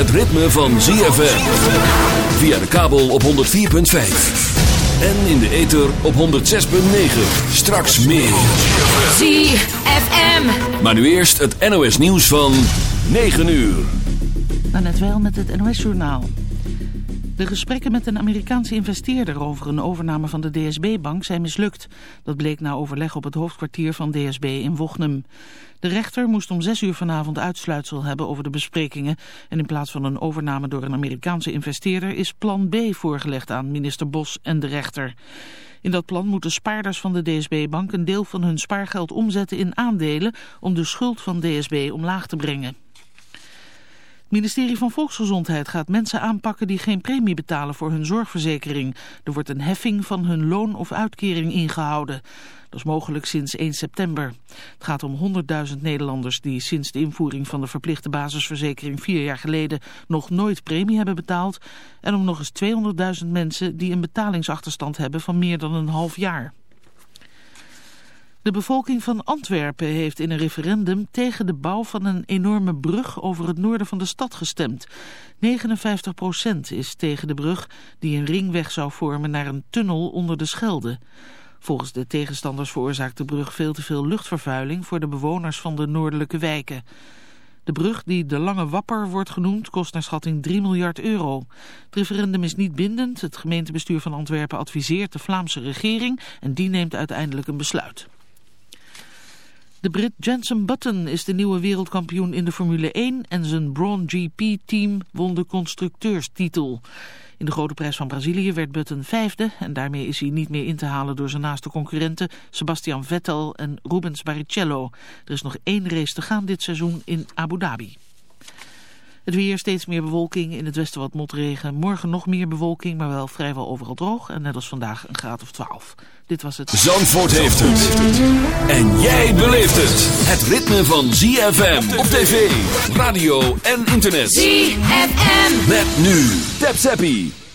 het ritme van ZFM. Via de kabel op 104.5. En in de ether op 106.9. Straks meer. ZFM. Maar nu eerst het NOS nieuws van 9 uur. net wel met het NOS-journaal. De gesprekken met een Amerikaanse investeerder over een overname van de DSB-bank zijn mislukt. Dat bleek na overleg op het hoofdkwartier van DSB in Wochnum. De rechter moest om zes uur vanavond uitsluitsel hebben over de besprekingen. En in plaats van een overname door een Amerikaanse investeerder is plan B voorgelegd aan minister Bos en de rechter. In dat plan moeten spaarders van de DSB-bank een deel van hun spaargeld omzetten in aandelen om de schuld van DSB omlaag te brengen. Het ministerie van Volksgezondheid gaat mensen aanpakken die geen premie betalen voor hun zorgverzekering. Er wordt een heffing van hun loon of uitkering ingehouden. Dat is mogelijk sinds 1 september. Het gaat om 100.000 Nederlanders die sinds de invoering van de verplichte basisverzekering vier jaar geleden nog nooit premie hebben betaald. En om nog eens 200.000 mensen die een betalingsachterstand hebben van meer dan een half jaar. De bevolking van Antwerpen heeft in een referendum tegen de bouw van een enorme brug over het noorden van de stad gestemd. 59% is tegen de brug die een ringweg zou vormen naar een tunnel onder de Schelde. Volgens de tegenstanders veroorzaakt de brug veel te veel luchtvervuiling voor de bewoners van de noordelijke wijken. De brug, die de Lange Wapper wordt genoemd, kost naar schatting 3 miljard euro. Het referendum is niet bindend. Het gemeentebestuur van Antwerpen adviseert de Vlaamse regering en die neemt uiteindelijk een besluit. De Brit Jenson Button is de nieuwe wereldkampioen in de Formule 1 en zijn Braun GP-team won de constructeurstitel. In de grote prijs van Brazilië werd Button vijfde en daarmee is hij niet meer in te halen door zijn naaste concurrenten Sebastian Vettel en Rubens Barrichello. Er is nog één race te gaan dit seizoen in Abu Dhabi. Het weer steeds meer bewolking, in het westen wat motregen. Morgen nog meer bewolking, maar wel vrijwel overal droog. En net als vandaag een graad of 12. Dit was het. Zandvoort heeft het. En jij beleeft het. Het ritme van ZFM op tv, radio en internet. ZFM. Met nu. Tap Zappie.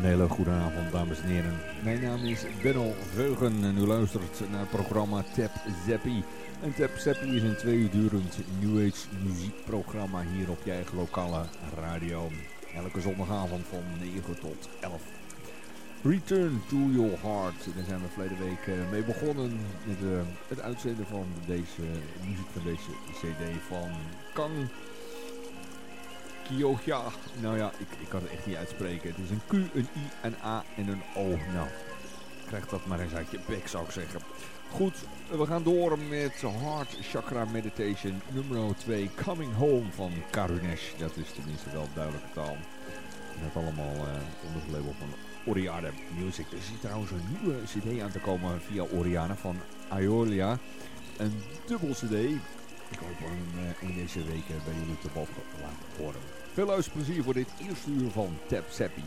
Een hele goede avond, dames en heren. Mijn naam is Benno Veugen en u luistert naar het programma Tap Zappie. En Tap Zappie is een twee uur durend New Age muziekprogramma hier op je eigen lokale radio. Elke zondagavond van 9 tot 11. Return to Your Heart. Daar zijn we verleden week eh, mee begonnen met uh, het uitzenden van deze muziek van deze cd van Kang Kyoja. Nou ja, ik, ik kan het echt niet uitspreken. Het is een Q, een I, een A en een O. Nou, krijg dat maar eens uit je bek zou ik zeggen. Goed, we gaan door met Heart Chakra Meditation nummer 2. Coming Home van Karunesh. Dat is tenminste wel duidelijke taal. Dat allemaal uh, onder het label van Oriana Music. Er zit trouwens een nieuwe cd aan te komen via Oriana van Aeolia. Een dubbel cd. Ik hoop hem in deze weken bij jullie te boven laten horen. Veel luisterplezier voor dit eerste uur van Tap Seppi.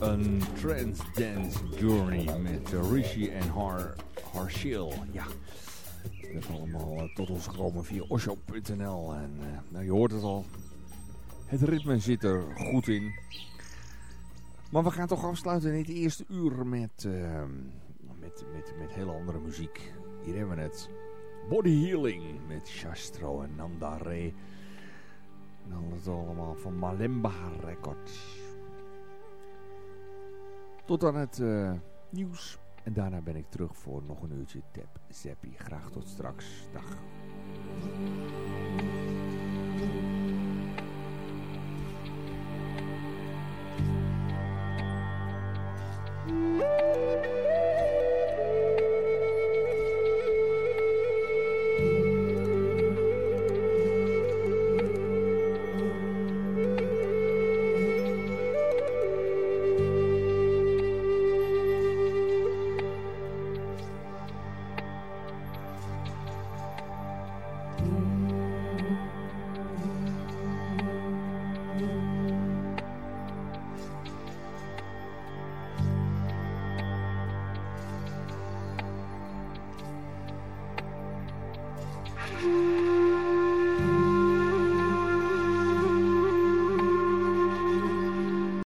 Een trance dance journey met Rishi en Har Harshil. Ja, dat is allemaal eh, tot ons gekomen via osho.nl. En uh, nou, je hoort het al. Het ritme zit er goed in. Maar we gaan toch afsluiten in het eerste uur met, uh, met, met, met hele andere muziek. Hier hebben we het. Body Healing met Shastro en Nandare. En allemaal van Malemba Records. Tot aan het uh, nieuws. En daarna ben ik terug voor nog een uurtje Tap Zappie. Graag tot straks. Dag.